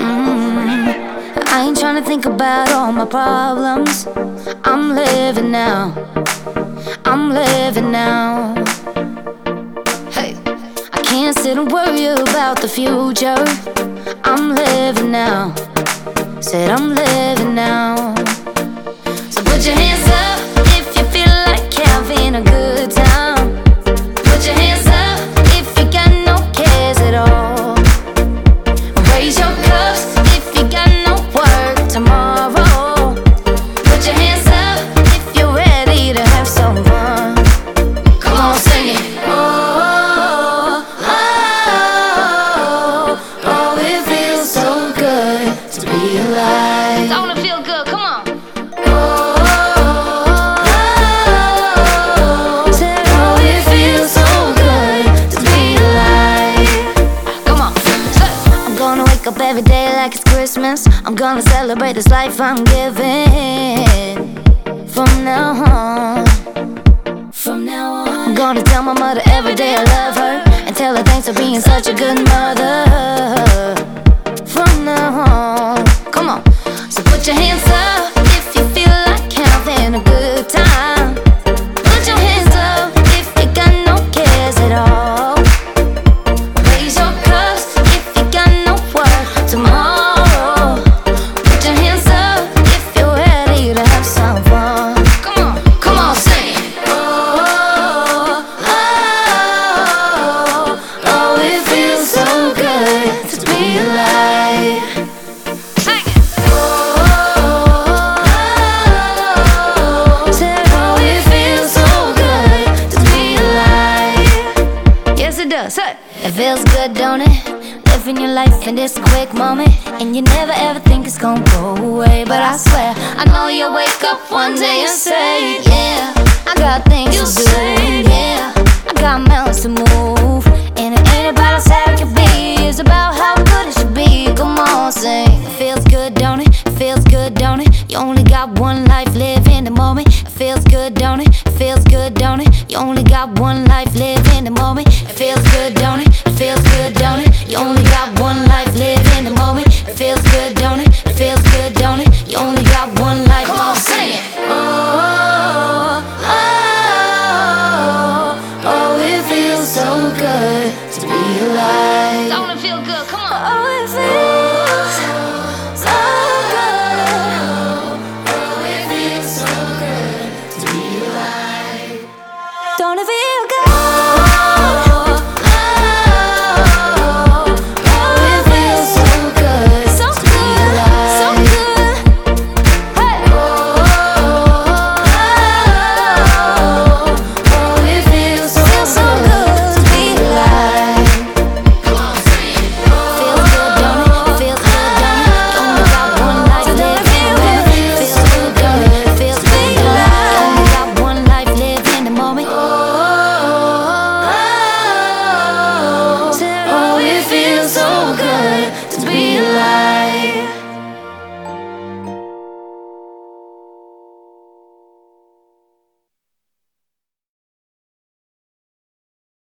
Mm, I ain't trying to think about all my problems. I'm living now. I'm living now. Hey, I can't sit and worry about the future. I'm living now. Said I'm living now. So put your hands up up every day like it's Christmas. I'm gonna celebrate this life I'm giving. From now on. From now on. I'm gonna tell my mother every day I love her. And tell her thanks for being such a good mother. From now on. Come on. So put your hands up if you feel like having a good time. Yes, it does. Hey. It feels good, don't it? Living your life in this quick moment. And you never ever think it's gonna go away. But I swear, I know you'll wake up one day and say, Yeah, I got things you to do. Yeah, I got mountains to move. And it ain't about how sad it can be, it's about how good it should be. Come on, sing. It feels good, don't it? It feels good, don't it? You only got one life, live in the moment. It feels good, don't it? It feels good, don't it? You only got one life, live in the moment. It feels